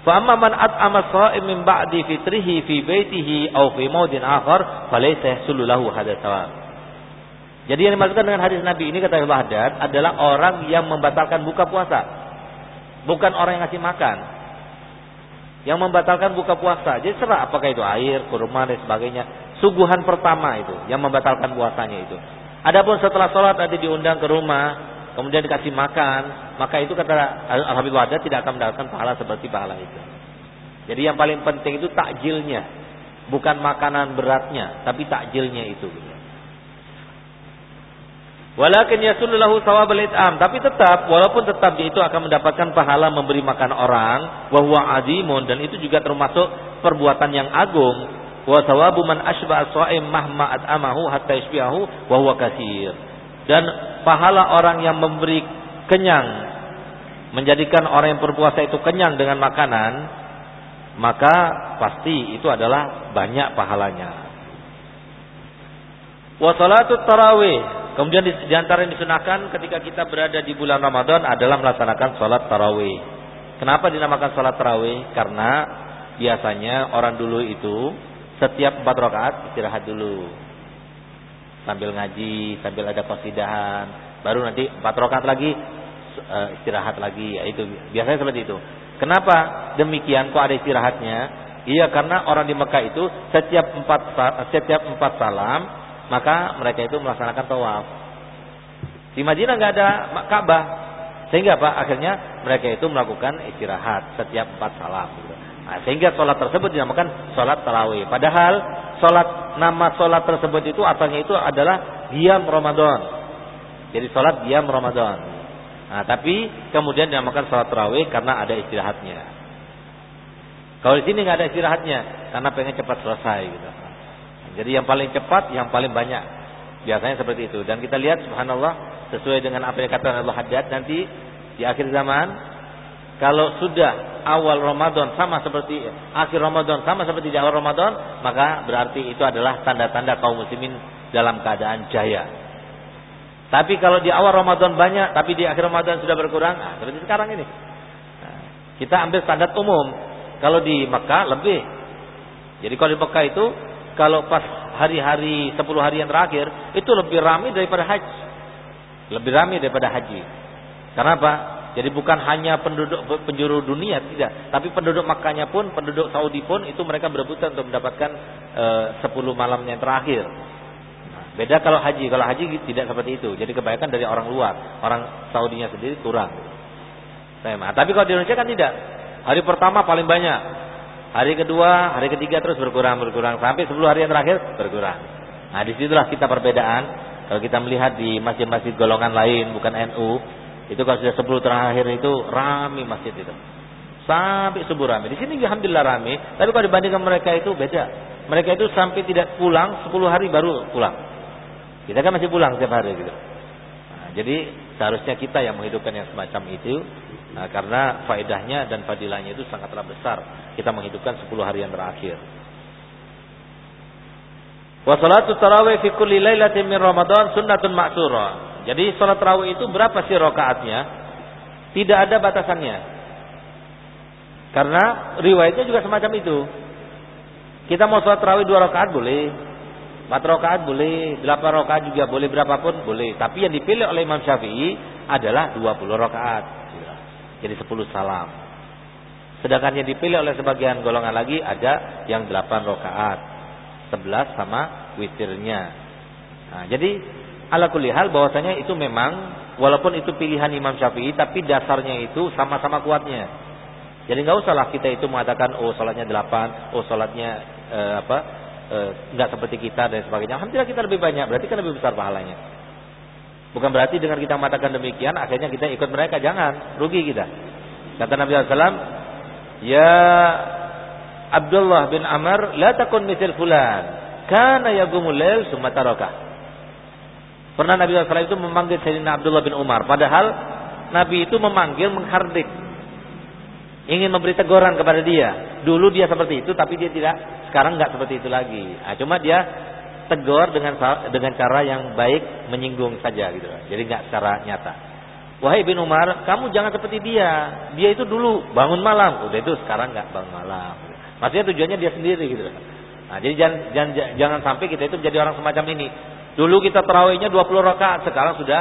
Fa amma man at'ama sha'im min ba'di fitrihi fi baitihi aw fi maudin akhar falaysa yahsulu lahu Jadi yang dimaksudkan dengan hadis Nabi ini kata Ibnu Haddad adalah orang yang membatalkan buka puasa. Bukan orang yang ngasih makan. Yang membatalkan buka puasa. Jadi serah apakah itu air, kurma dan sebagainya. Suguhan pertama itu yang membatalkan puasanya itu. Adapun setelah sholat nanti diundang ke rumah, kemudian dikasih makan, maka itu kata Al-Habib Wada tidak akan mendapatkan pahala seperti pahala itu. Jadi yang paling penting itu takjilnya, bukan makanan beratnya, tapi takjilnya itu. Walakin yasullahu sawabal it'am, tapi tetap walaupun tetap dia itu akan mendapatkan pahala memberi makan orang, wahwa adimun dan itu juga termasuk perbuatan yang agung wa thawabu man asba'a shaim mahma at'amahu hatta yashbi'ahu wa huwa katsir. Dan pahala orang yang memberi kenyang menjadikan orang yang berpuasa itu kenyang dengan makanan, maka pasti itu adalah banyak pahalanya. Wa tarawih Kemudian di, di antara yang disunahkan ketika kita berada di bulan Ramadan adalah melaksanakan sholat tarawih. Kenapa dinamakan sholat tarawih? Karena biasanya orang dulu itu setiap empat rakaat istirahat dulu. Sambil ngaji, sambil ada kosidahan. Baru nanti empat rakaat lagi uh, istirahat lagi. Ya, itu biasanya seperti itu. Kenapa demikian kok ada istirahatnya? Iya karena orang di Mekah itu setiap empat setiap empat salam maka mereka itu melaksanakan tawaf. Di Madinah nggak ada Ka'bah, sehingga apa? Akhirnya mereka itu melakukan istirahat setiap empat salam. Gitu. Nah, sehingga sholat tersebut dinamakan sholat tarawih. Padahal sholat nama sholat tersebut itu asalnya itu adalah diam Ramadan. Jadi sholat diam Ramadan. Nah, tapi kemudian dinamakan sholat tarawih karena ada istirahatnya. Kalau di sini nggak ada istirahatnya karena pengen cepat selesai gitu. Jadi yang paling cepat, yang paling banyak. Biasanya seperti itu. Dan kita lihat subhanallah sesuai dengan apa yang kata Allah Haddad nanti di akhir zaman kalau sudah awal Ramadan sama seperti akhir Ramadan sama seperti di awal Ramadan, maka berarti itu adalah tanda-tanda kaum muslimin dalam keadaan jaya. Tapi kalau di awal Ramadan banyak, tapi di akhir Ramadan sudah berkurang, nah, seperti sekarang ini. Nah, kita ambil standar umum. Kalau di Mekah lebih. Jadi kalau di Mekah itu, kalau pas hari-hari 10 hari yang terakhir, itu lebih ramai daripada haji. Lebih ramai daripada haji. Karena apa? Jadi bukan hanya penduduk penjuru dunia tidak, tapi penduduk Makkahnya pun, penduduk Saudi pun itu mereka berebutan untuk mendapatkan e, eh, 10 malam yang terakhir. Nah, beda kalau haji, kalau haji tidak seperti itu. Jadi kebanyakan dari orang luar, orang Saudinya sendiri kurang. Nah, tapi kalau di Indonesia kan tidak. Hari pertama paling banyak, hari kedua, hari ketiga terus berkurang berkurang sampai 10 hari yang terakhir berkurang. Nah di situlah kita perbedaan. Kalau kita melihat di masjid-masjid golongan lain bukan NU, itu kalau sudah sepuluh terakhir itu rame masjid itu. Sampai subuh rame. Di sini alhamdulillah rame, tapi kalau dibandingkan mereka itu beda. Mereka itu sampai tidak pulang sepuluh hari baru pulang. Kita kan masih pulang setiap hari gitu. Nah, jadi seharusnya kita yang menghidupkan yang semacam itu nah, karena faedahnya dan fadilahnya itu sangatlah besar. Kita menghidupkan sepuluh hari yang terakhir. Wa salatu tarawih fi kulli lailatin min Ramadan sunnatun ma'tsura. Jadi sholat tarawih itu berapa sih rokaatnya? Tidak ada batasannya. Karena riwayatnya juga semacam itu. Kita mau sholat tarawih dua rakaat boleh, empat rakaat boleh, delapan rakaat juga boleh, berapapun boleh. Tapi yang dipilih oleh Imam Syafi'i adalah dua puluh rakaat. Jadi sepuluh salam. Sedangkan yang dipilih oleh sebagian golongan lagi ada yang delapan rakaat, sebelas sama witirnya. Nah, jadi ala kulli hal bahwasanya itu memang walaupun itu pilihan Imam Syafi'i tapi dasarnya itu sama-sama kuatnya. Jadi nggak usahlah kita itu mengatakan oh salatnya delapan, oh salatnya eh, apa eh, nggak seperti kita dan sebagainya. Alhamdulillah kita lebih banyak, berarti kan lebih besar pahalanya. Bukan berarti dengan kita mengatakan demikian akhirnya kita ikut mereka, jangan rugi kita. Kata Nabi SAW, ya Abdullah bin Amr, la takun misil fulan, kana yagumul lail summa Pernah Nabi SAW itu memanggil Sayyidina Abdullah bin Umar. Padahal Nabi itu memanggil menghardik. Ingin memberi teguran kepada dia. Dulu dia seperti itu tapi dia tidak. Sekarang nggak seperti itu lagi. Nah, cuma dia tegur dengan dengan cara yang baik menyinggung saja gitu. Jadi nggak secara nyata. Wahai bin Umar, kamu jangan seperti dia. Dia itu dulu bangun malam, udah itu sekarang nggak bangun malam. Maksudnya tujuannya dia sendiri gitu. Nah, jadi jangan, jangan jangan sampai kita itu menjadi orang semacam ini. Dulu kita terawihnya 20 rakaat, sekarang sudah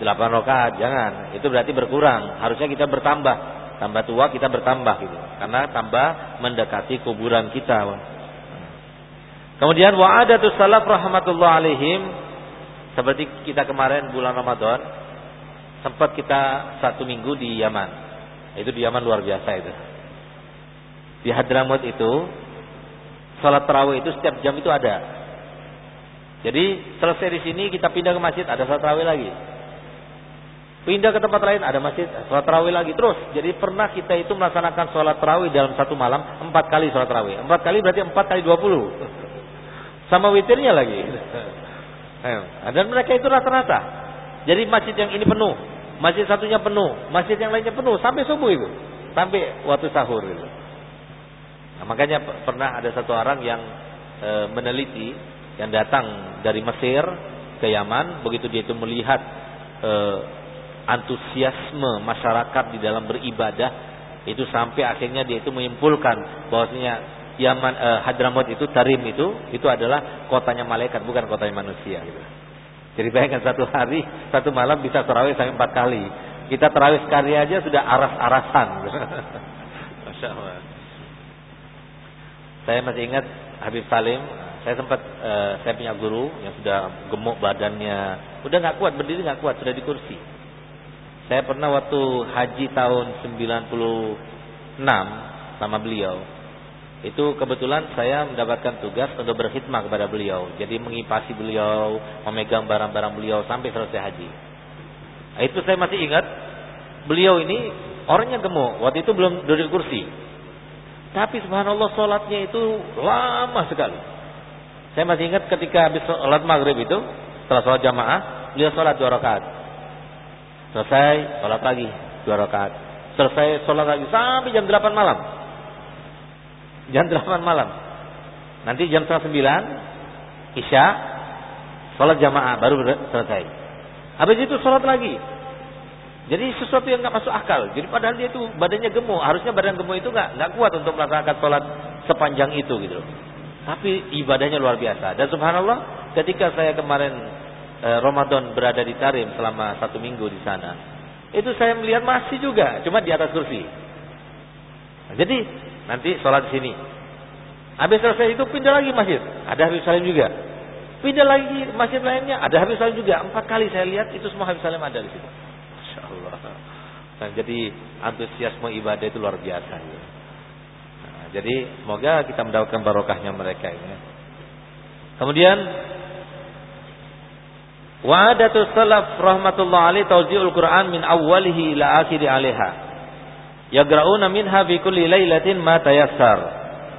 8 rakaat. Jangan, itu berarti berkurang. Harusnya kita bertambah. Tambah tua kita bertambah gitu. Karena tambah mendekati kuburan kita. Kemudian wa'adatus salaf rahmatullah alaihim seperti kita kemarin bulan Ramadan sempat kita satu minggu di Yaman. Itu di Yaman luar biasa itu. Di Hadramut itu salat tarawih itu setiap jam itu ada. Jadi selesai di sini kita pindah ke masjid ada sholat tarawih lagi. Pindah ke tempat lain ada masjid sholat tarawih lagi terus. Jadi pernah kita itu melaksanakan sholat tarawih dalam satu malam empat kali sholat tarawih. Empat kali berarti empat kali dua puluh. Sama witirnya lagi. Dan mereka itu rata-rata. Jadi masjid yang ini penuh, masjid satunya penuh, masjid yang lainnya penuh sampai subuh itu, sampai waktu sahur itu. Nah, makanya pernah ada satu orang yang e, meneliti yang datang dari Mesir ke Yaman begitu dia itu melihat e, antusiasme masyarakat di dalam beribadah itu sampai akhirnya dia itu menyimpulkan bahwasanya Yaman e, Hadramaut itu Tarim itu itu adalah kotanya malaikat bukan kotanya manusia gitu. Jadi bayangkan satu hari satu malam bisa terawih sampai empat kali. Kita terawih sekali aja sudah aras-arasan. Masya Allah. Saya masih ingat Habib Salim saya sempat uh, saya punya guru yang sudah gemuk badannya, udah nggak kuat berdiri nggak kuat, sudah di kursi. Saya pernah waktu haji tahun 96 sama beliau. Itu kebetulan saya mendapatkan tugas untuk berkhidmat kepada beliau. Jadi mengipasi beliau, memegang barang-barang beliau sampai selesai haji. Nah, itu saya masih ingat beliau ini orangnya gemuk. Waktu itu belum duduk kursi. Tapi subhanallah sholatnya itu lama sekali. Saya masih ingat ketika habis sholat maghrib itu, setelah sholat jamaah, beliau sholat dua rakaat. Selesai, sholat lagi dua rakaat. Selesai sholat lagi sampai jam 8 malam. Jam 8 malam. Nanti jam setengah sembilan, isya, sholat jamaah baru selesai. Habis itu sholat lagi. Jadi sesuatu yang nggak masuk akal. Jadi padahal dia itu badannya gemuk. Harusnya badan gemuk itu nggak nggak kuat untuk melaksanakan sholat sepanjang itu gitu. Tapi ibadahnya luar biasa. Dan subhanallah, ketika saya kemarin eh, Ramadan berada di Tarim selama satu minggu di sana, itu saya melihat masih juga, cuma di atas kursi. Nah, jadi nanti sholat di sini. Habis selesai itu pindah lagi masjid. Ada Habib Salim juga. Pindah lagi masjid lainnya. Ada Habib Salim juga. Empat kali saya lihat itu semua Habib Salim ada di situ. Masya Allah. Nah, jadi antusiasme ibadah itu luar biasa. Ya. Jadi semoga kita mendapatkan barokahnya mereka ini. Kemudian Wa'adatu salaf rahmatullah alaih tawzi'ul Qur'an min awwalihi ila akhiri alaiha. Yagra'una minha fi kulli lailatin ma tayassar.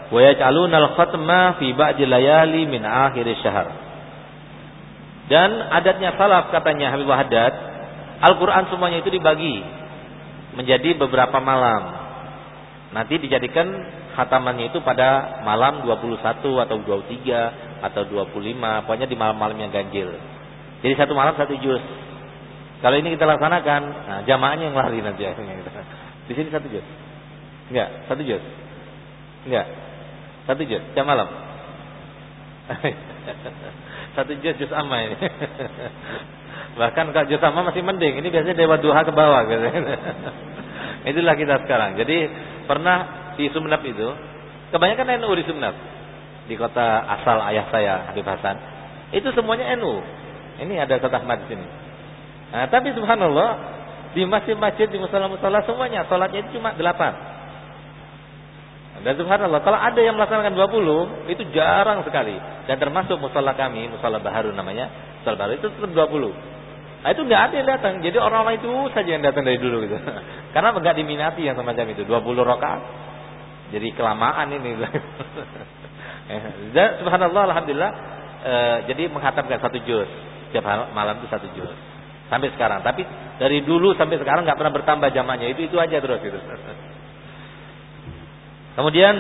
Wa yaj'aluna al-khatma fi ba'di layali min akhir syahr. Dan adatnya salaf katanya Habibullah Haddad, Al-Qur'an semuanya itu dibagi menjadi beberapa malam. Nanti dijadikan khatamannya itu pada malam 21 atau 23 atau 25, pokoknya di malam-malam yang ganjil. Jadi satu malam satu juz. Kalau ini kita laksanakan, nah, jamaahnya yang lari nanti akhirnya kita. Di sini satu juz. Enggak, satu juz. Enggak. Satu juz jam malam. satu juz juz amma ini. Bahkan kalau juz amma masih mending. Ini biasanya dewa duha ke bawah gitu. Itulah kita sekarang. Jadi pernah di Sumeneb itu, kebanyakan NU di Sumeneb. Di kota asal ayah saya Habib Hasan. Itu semuanya NU. Ini ada Ustaz Ahmad di sini. Nah, tapi subhanallah di masjid-masjid di musola-musola semuanya sholatnya itu cuma delapan. Dan subhanallah kalau ada yang melaksanakan 20 itu jarang sekali. Dan termasuk musola kami, musola Baharu namanya, musola Baharu itu tetap 20. Nah, itu nggak ada yang datang. Jadi orang-orang itu saja yang datang dari dulu gitu. Karena nggak diminati yang semacam itu. 20 rakaat. Jadi kelamaan ini. Dan subhanallah alhamdulillah e, jadi menghatamkan satu juz setiap malam itu satu juz. Sampai sekarang. Tapi dari dulu sampai sekarang nggak pernah bertambah jamannya. Itu itu aja terus itu. Kemudian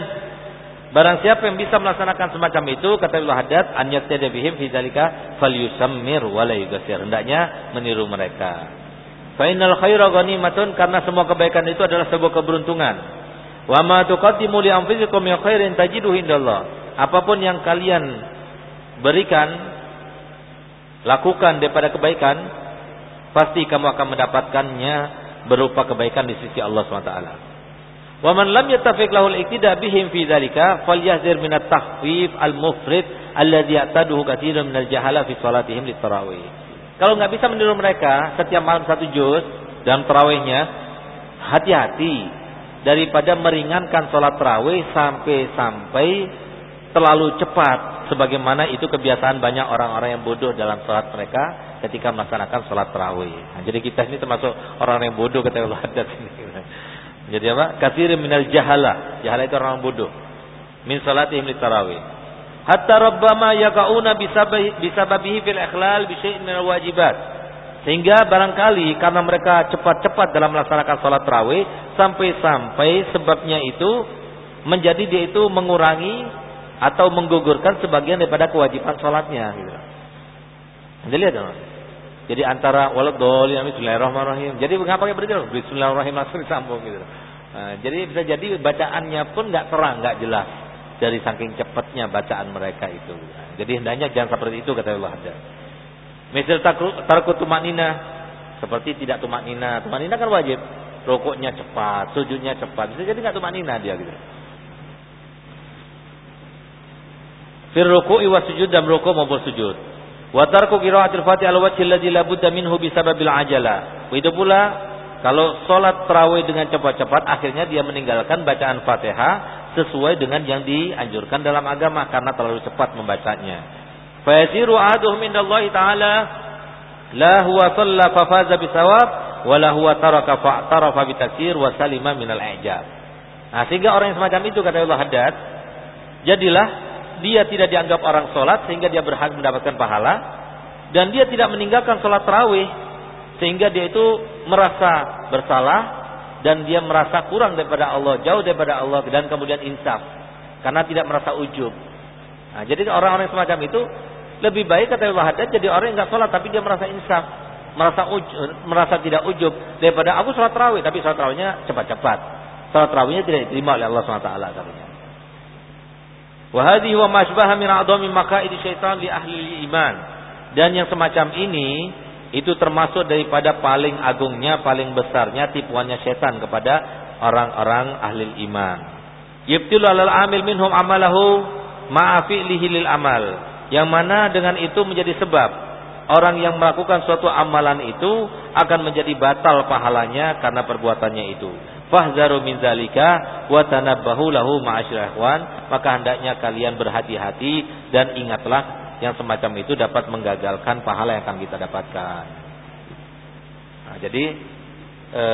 barang siapa yang bisa melaksanakan semacam itu kata Allah Haddad an yaqtada bihim fi dzalika falyusammir wa la yughsir. Hendaknya meniru mereka. Fa innal khaira ghanimatun karena semua kebaikan itu adalah sebuah keberuntungan. Wa ma tuqaddimu li anfusikum min khairin tajiduhu indallah. Apa pun yang kalian berikan lakukan daripada kebaikan, pasti kamu akan mendapatkannya berupa kebaikan di sisi Allah SWT. Wa man lam yattafiq lahu al-iktida bihim fi dzalika falyahzir min at-takhfif al-mufrid alladhi ya'taduhu katsirun min al-jahala fi salatihim lit-tarawih. Kalau nggak bisa meniru mereka setiap malam satu juz dalam tarawihnya, hati-hati daripada meringankan salat tarawih sampai-sampai terlalu cepat sebagaimana itu kebiasaan banyak orang-orang yang bodoh dalam sholat mereka ketika melaksanakan sholat tarawih. Nah, jadi kita ini termasuk orang yang bodoh kata Allah. Jadi apa? Kasir minal jahala. Jahala itu orang bodoh. Min salatihim li tarawih. Hatta rabbama yaqauna bisababihi fil ikhlal bi minal wajibat. Sehingga barangkali karena mereka cepat-cepat dalam melaksanakan sholat tarawih sampai-sampai sebabnya itu menjadi dia itu mengurangi atau menggugurkan sebagian daripada kewajiban sholatnya gitu. Anda lihat dong. Jadi antara waladhdallin bismillahirrahmanirrahim. Jadi mengapa pakai berjalan bismillahirrahmanirrahim langsung disambung gitu. Nah, jadi bisa jadi bacaannya pun nggak terang, nggak jelas dari saking cepatnya bacaan mereka itu. Jadi hendaknya jangan seperti itu kata Allah. Misal takut tumanina seperti tidak tumanina. Tumanina kan wajib. Rokoknya cepat, sujudnya cepat. Bisa jadi nggak tumanina dia gitu. fir ruku'i wa sujud dan ruku' maupun sujud. Wa tarku qira'atil Fatihah al wajhi alladhi la budda minhu bisababil ajala. Begitu pula kalau salat tarawih dengan cepat-cepat akhirnya dia meninggalkan bacaan Fatihah sesuai dengan yang dianjurkan dalam agama karena terlalu cepat membacanya. Fa yasiru ahaduhum indallahi ta'ala la huwa shalla fa faza bisawab wa la huwa taraka fa tarafa wa. Nah, sehingga orang yang semacam itu kata Allah Haddad, jadilah dia tidak dianggap orang sholat sehingga dia berhak mendapatkan pahala dan dia tidak meninggalkan sholat terawih sehingga dia itu merasa bersalah dan dia merasa kurang daripada Allah jauh daripada Allah dan kemudian insaf karena tidak merasa ujub nah, jadi orang-orang semacam itu lebih baik kata Allah Haddad jadi orang yang nggak sholat tapi dia merasa insaf merasa ujub, merasa tidak ujub daripada aku sholat tarawih tapi sholat tarawihnya cepat-cepat. Sholat tarawihnya tidak diterima oleh Allah SWT katanya. Wahadi wa masbaha min a'dhami makaidi syaitan li ahli iman. Dan yang semacam ini itu termasuk daripada paling agungnya, paling besarnya tipuannya setan kepada orang-orang ahli iman. Yibtilu alal amil minhum amalahu ma'afi'lihi lil amal. Yang mana dengan itu menjadi sebab orang yang melakukan suatu amalan itu akan menjadi batal pahalanya karena perbuatannya itu fahzaru min zalika wa tanabbahu lahu ma'asyiral maka hendaknya kalian berhati-hati dan ingatlah yang semacam itu dapat menggagalkan pahala yang akan kita dapatkan. Nah, jadi e,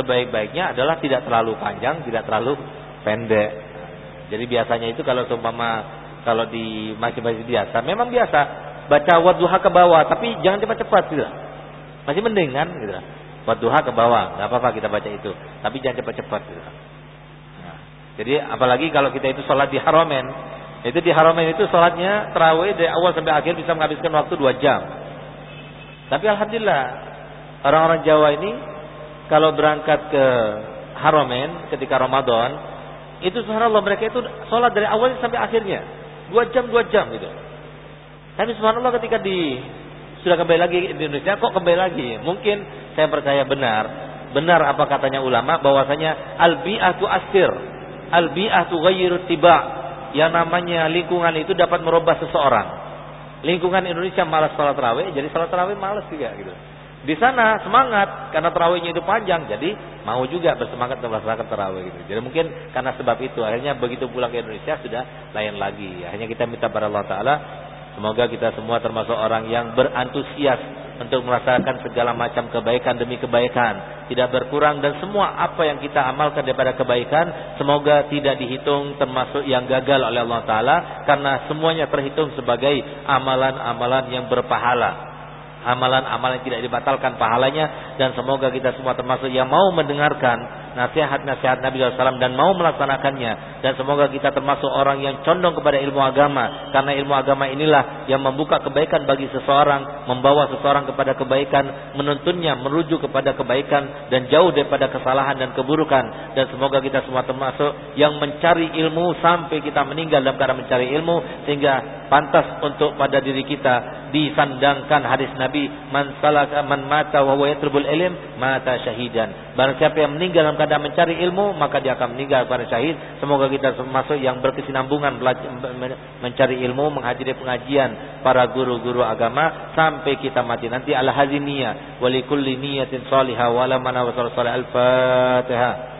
sebaik-baiknya adalah tidak terlalu panjang, tidak terlalu pendek. Jadi biasanya itu kalau seumpama kalau di masjid-masjid biasa memang biasa baca wadduha ke bawah tapi jangan cepat-cepat gitu. Masih mending kan gitu. Ke bawah, nggak apa-apa kita baca itu. Tapi jangan cepat-cepat. Gitu. Nah, jadi apalagi kalau kita itu sholat di haramen, itu di haramen itu sholatnya terawih dari awal sampai akhir bisa menghabiskan waktu dua jam. Tapi alhamdulillah orang-orang Jawa ini kalau berangkat ke haramen ketika Ramadan, itu subhanallah mereka itu sholat dari awal sampai akhirnya dua jam dua jam gitu. Tapi subhanallah ketika di sudah kembali lagi di Indonesia kok kembali lagi? Mungkin saya percaya benar. Benar apa katanya ulama bahwasanya al-bi'atu asir. Al-bi'atu ghayru tiba. Yang namanya lingkungan itu dapat merubah seseorang. Lingkungan Indonesia malas salat tarawih, jadi salat tarawih malas juga gitu. Di sana semangat karena tarawihnya itu panjang, jadi mau juga bersemangat melaksanakan tarawih gitu. Jadi mungkin karena sebab itu akhirnya begitu pulang ke Indonesia sudah lain lagi. Hanya kita minta pada Allah Taala Semoga kita semua termasuk orang yang berantusias untuk merasakan segala macam kebaikan demi kebaikan, tidak berkurang dan semua apa yang kita amalkan daripada kebaikan semoga tidak dihitung termasuk yang gagal oleh Allah taala karena semuanya terhitung sebagai amalan-amalan yang berpahala amalan-amalan tidak dibatalkan pahalanya. Dan semoga kita semua termasuk yang mau mendengarkan nasihat-nasihat Nabi SAW dan mau melaksanakannya. Dan semoga kita termasuk orang yang condong kepada ilmu agama. Karena ilmu agama inilah yang membuka kebaikan bagi seseorang membawa seseorang kepada kebaikan menuntunnya merujuk kepada kebaikan dan jauh daripada kesalahan dan keburukan. Dan semoga kita semua termasuk yang mencari ilmu sampai kita meninggal dalam keadaan mencari ilmu sehingga pantas untuk pada diri kita disandangkan hadis Nabi man salaka man mata wa huwa yatlubul ilm mata syahidan. Barang siapa yang meninggal dalam keadaan mencari ilmu maka dia akan meninggal pada syahid. Semoga kita termasuk yang berkesinambungan mencari ilmu menghadiri pengajian para guru-guru agama sampai kita mati nanti. Ala haziniyah wa likulli niyatin salihah wa la mana al-fatihah